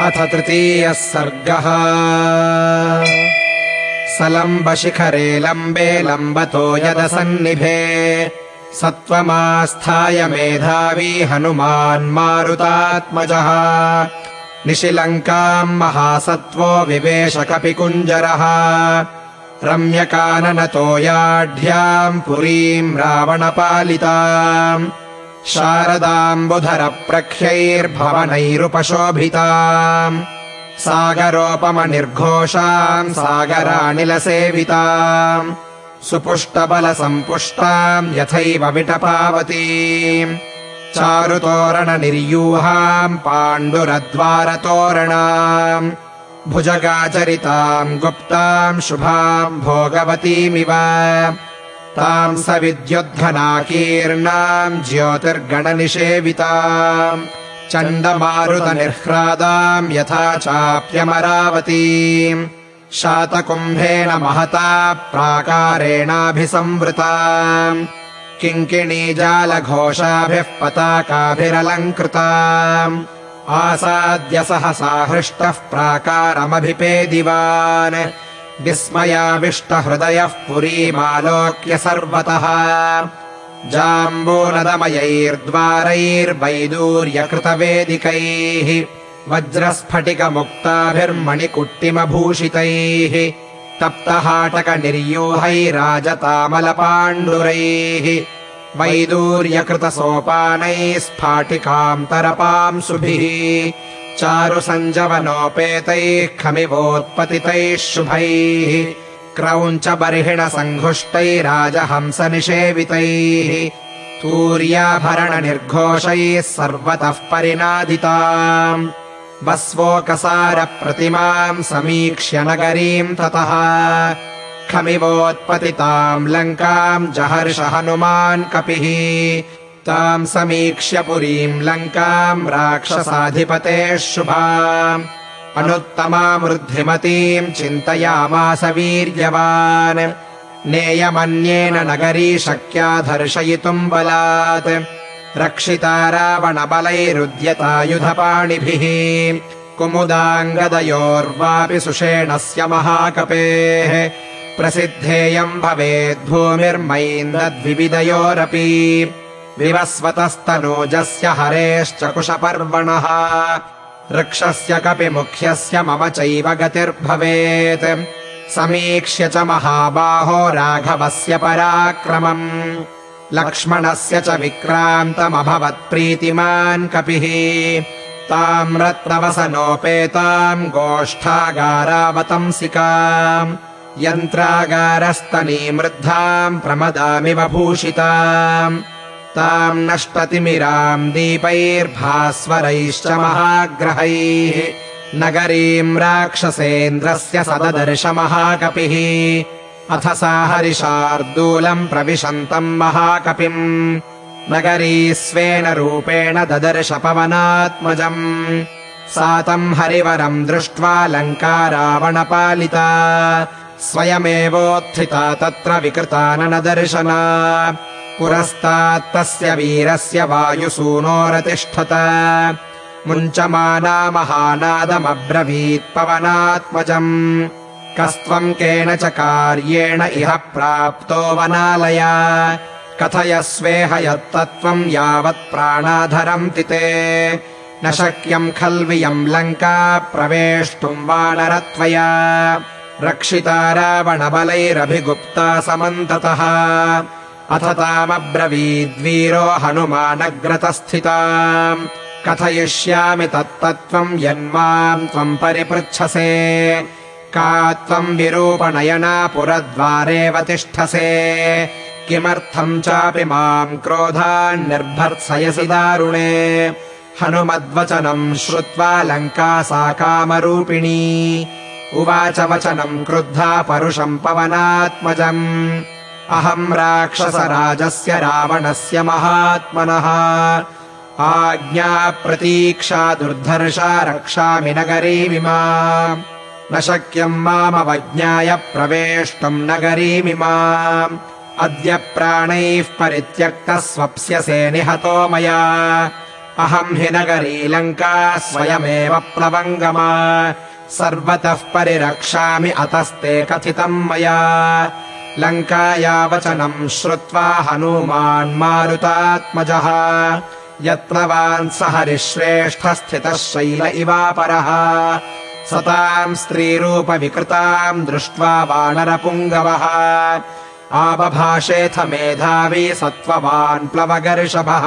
अथ तृतीयः सर्गः। सलम्बशिखरे लम्बे लम्बतो यदसन्निभे। सत्त्वमास्थाय मेधावी हनुमान् मारुतात्मजः। निशिलङ्काम् महासत्त्वो विवेशकपिकुञ्जरः। रम्यकाननतोयाढ्याम् पुरीम् रावणपालिताम् शारदाम्बुधरप्रख्यैर्भवनैरुपशोभिताम्। सागरोपमनिर्घोषाम् सागरानिलसेविताम्। सुपुष्टबलसम्पुष्टाम् यथैव विटपावतीम्। चारुतोरणनिर्यूहाम् पाण्डुरद्वारतोरणाम्। भुजगाचरिताम् गुप्ताम् शुभाम् भोगवतीमिव ताम् स विद्युद्धनाकीर्णाम् ज्योतिर्गणनिषेविताम् चण्डमारुतनिह्रादाम् यथा चाप्यमरावतीम् शातकुम्भेन महता प्राकारेणाभिसंवृताम् किङ्किणीजालघोषाभिः पताकाभिरलङ्कृताम् आसाद्य सहसा हृष्टः प्राकारमभिपेदिवान् विस्मयाविष्टहृदयः पुरीमालोक्य सर्वतः। जाम्बूनदमयैर्द्वारैर्वैदूर्यकृतवेदिकैः वज्रस्फटिकमुक्ताभिर्मणिकुट्टिमभूषितैः तप्तहाटकनिर्यूहैराजतामलपाण्डुरैः वैदूर्यकृतसोपानैः स्फाटिकान्तरपांसुभिः चारुसञ्जवनोपेतैः खमिवोत्पतितैः शुभैः क्रौञ्चबर्हिणसङ्घुष्टैराजहंसनिषेवितैः तूर्याभरणनिर्घोषैः सर्वतः परिनादिताम्। बस्वोकसारप्रतिमाम् समीक्ष्य नगरीम् ततः खमिवोत्पतिताम् लङ्काम् जहर्ष हनुमान् कपिः समीक्ष्य पुरीम् लङ्काम् राक्षसाधिपतेः शुभाम् अनुत्तमामृद्धिमतीम् चिन्तयामास वीर्यवान्। नेयमन्येन नगरी शक्या दर्शयितुम् बलात्। रक्षिता रावणबलैरुद्यतायुधपाणिभिः कुमुदाङ्गदयोर्वापि सुषेणस्य महाकपेः। प्रसिद्धेयम् भवेद्भूमिर्मैन्दद्विविदयोरपि विवस्वतस्तनूजस्य हरेश्च कुशपर्वणः वृक्षस्य कपि मुख्यस्य मम चैव गतिर्भवेत्। समीक्ष्य च महाबाहो राघवस्य पराक्रमम्। लक्ष्मणस्य च विक्रान्तमभवत्प्रीतिमान् कपिः। ताम् रत्नवसनोपेताम् गोष्ठागारावतंसिकाम् यन्त्रागारस्तनीमृद्धाम् प्रमदामिव भूषिताम् ताम् नष्टतिमिराम् दीपैर्भास्वरैश्च महाग्रहैः। नगरीम् राक्षसेन्द्रस्य सददर्श महाकपिः। अथ सा हरिशार्दूलम् प्रविशन्तम् महाकपिम्। नगरी स्वेन रूपेण ददर्श पवनात्मजम्। सा तम् हरिवरम् दृष्ट्वा लङ्का रावणपालिता। स्वयमेवोत्थिता तत्र विकृता नदर्शना पुरस्तात्तस्य वीरस्य वायुसूनोरतिष्ठत। मुञ्चमाना महानादमब्रवीत् पवनात्मजम्। कस्त्वम् केन च कार्येण इह प्राप्तो वनालया। कथयस्वेह यत्तत्त्वम् यावत् प्राणाधरम् तिते। न शक्यम् खल्वियम् लङ्का प्रवेष्टुम् वानरत्वया। रक्षिता रावणबलैरभिगुप्ता समन्ततः अथ तामब्रवीद्वीरो हनुमानग्रतस्थिता कथयिष्यामि तत्तत्त्वम् यन्माम् त्वम् परिपृच्छसे। का त्वम् विरूपणयना पुरद्वारेव तिष्ठसे किमर्थम् चापि माम् क्रोधान्निर्भर्त्सयसि दारुणे। हनुमद्वचनम् श्रुत्वा लङ्का सा कामरूपिणी। उवाच वचनम् क्रुद्धा परुषम् पवनात्मजम् अहम् राक्षसराजस्य रावणस्य महात्मनः। आज्ञाप्रतीक्षा दुर्धर्षा रक्षामि नगरीमिमा न शक्यम् मामवज्ञाय प्रवेष्टुम् नगरीमिमाम् अद्य प्राणैः परित्यक्तः स्वप्स्यसे निहतो मया। अहम् हि नगरी लङ्का स्वयमेव प्लवङ्गमा। सर्वतः परिरक्षामि अतस्ते कथितम् मया लङ्काया वचनम् श्रुत्वा हनूमान् मारुतात्मजः। यत्नवान् स हरिश्रेष्ठस्थितः शैल इवापरः। सताम् स्त्रीरूपविकृताम् दृष्ट्वा वानरपुङ्गवः। आबभाषेऽथ मेधावी सत्त्ववान् प्लवगर्षभः।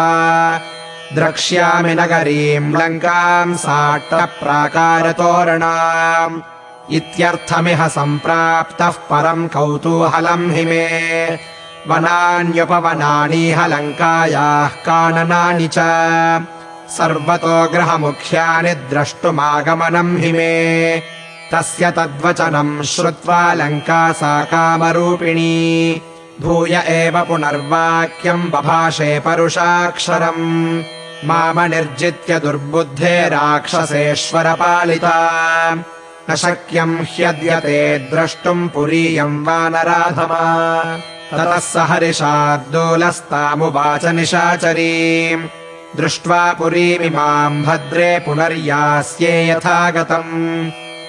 द्रक्ष्यामि नगरीम् लङ्काम् साट्टप्राकारतोरणाम् इत्यर्थमिह सम्प्राप्तः परम् कौतूहलम् हि मे। वनान्युपवनानीह लङ्कायाः काननानि च। सर्वतो ग्रहमुख्यानि द्रष्टुमागमनम् हि मे। तस्य तद्वचनम् श्रुत्वा लङ्का सा कामरूपिणी। भूय एव पुनर्वाक्यम् बभाषे परुषाक्षरम्। मामनिर्जित्य दुर्बुद्धे राक्षसेश्वरपालिता न शक्यम् ह्यद्यते द्रष्टुम् पुरीयम् वानराधमा। ततः स हरिशार्दूलस्तामुवाच निशाचरी दृष्ट्वा पुरीमिमाम् भद्रे पुनर्यास्ये यथा गतम्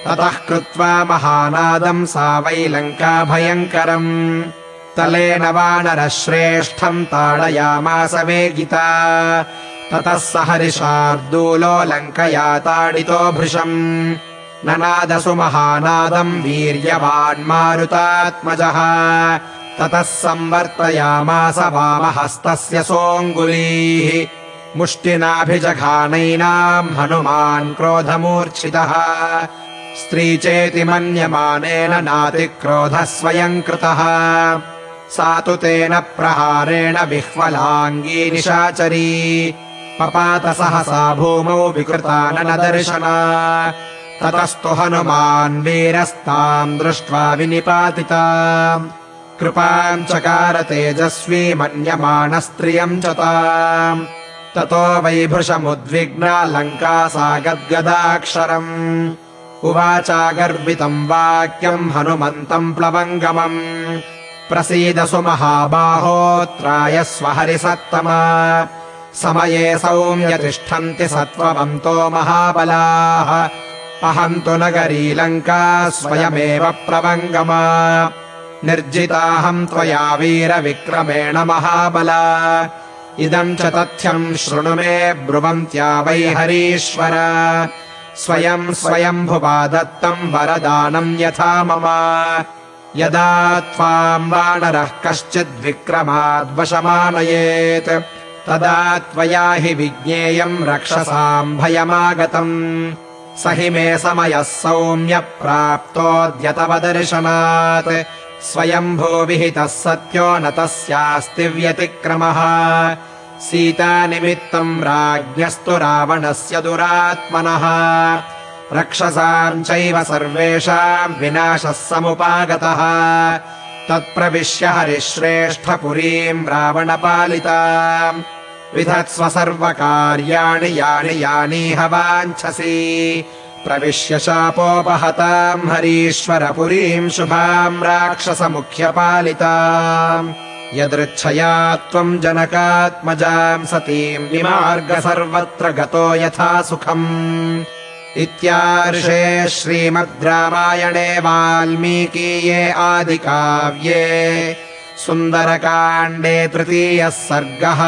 ततः कृत्वा महानादम् सा वै लङ्का भयङ्करम् तलेन वानरश्रेष्ठम् ताडयामास वेगिता ततः स हरिशार्दूलो लङ्कया ताडितो भृशम् ननादसु महानादम् वीर्यवान्मारुतात्मजः। ततः संवर्तयामास वामहस्तस्य सोऽङ्गुलीः। मुष्टिनाभिजघानैनाम् हनुमान् क्रोधमूर्च्छितः। स्त्री चेति मन्यमानेन नातिक्रोधः स्वयम् कृतः सा तु तेन प्रहारेण विह्वलाङ्गी निशाचरी। पपात सहसा भूमौ विकृताननदर्शना ततस्तु हनुमान् वीरस्ताम् दृष्ट्वा विनिपातिता। कृपाम् चकार तेजस्वी मन्यमानस्त्रियम् च ताम्। ततो वैभृशमुद्विग्ना लङ्का सा गद्गदाक्षरम् उवाचागर्वितम् वाक्यम् हनुमन्तम् प्लवङ्गमम्। प्रसीदसु महाबाहोत्रायस्व हरिसत्तमा समये सौम्यतिष्ठन्ति सत्त्ववन्तो महाबलाः अहम् तु नगरी लङ्का स्वयमेव प्लवङ्गमा निर्जिताहम् त्वया वीरविक्रमेण महाबला। इदम् च तथ्यम् शृणु मे ब्रुवन्त्या वै हरीश्वर। स्वयम् स्वयम्भुवा दत्तम् वरदानम् यथा मम। यदा त्वाम् वानरः कश्चिद्विक्रमाद्वशमानयेत् तदा त्वया हि विज्ञेयम् रक्षसाम् भयमागतम् स हि मे समयः सौम्य प्राप्तोऽद्य तव दर्शनात् स्वयम्भूविहितः सत्यो न तस्यास्ति व्यतिक्रमः। सीतानिमित्तम् राज्ञस्तु रावणस्य दुरात्मनः। रक्षसाम् चैव सर्वेषाम् विनाशः समुपागतः। तत्प्रविश्य हरिश्रेष्ठपुरीम् रावणपालिता विधत्स्व सर्वकार्याणि यानि यानीह वाञ्छसि प्रविश्य शापोपहताम् हरीश्वरपुरीम् शुभाम् राक्षसमुख्यपालिता। यदृच्छया त्वम् जनकात्मजाम् सतीम् विमार्ग सर्वत्र गतो यथा सुखम्। इत्यार्षे श्रीमद् रामायणे वाल्मीकीये आदिकाव्ये सुन्दरकाण्डे तृतीयः सर्गः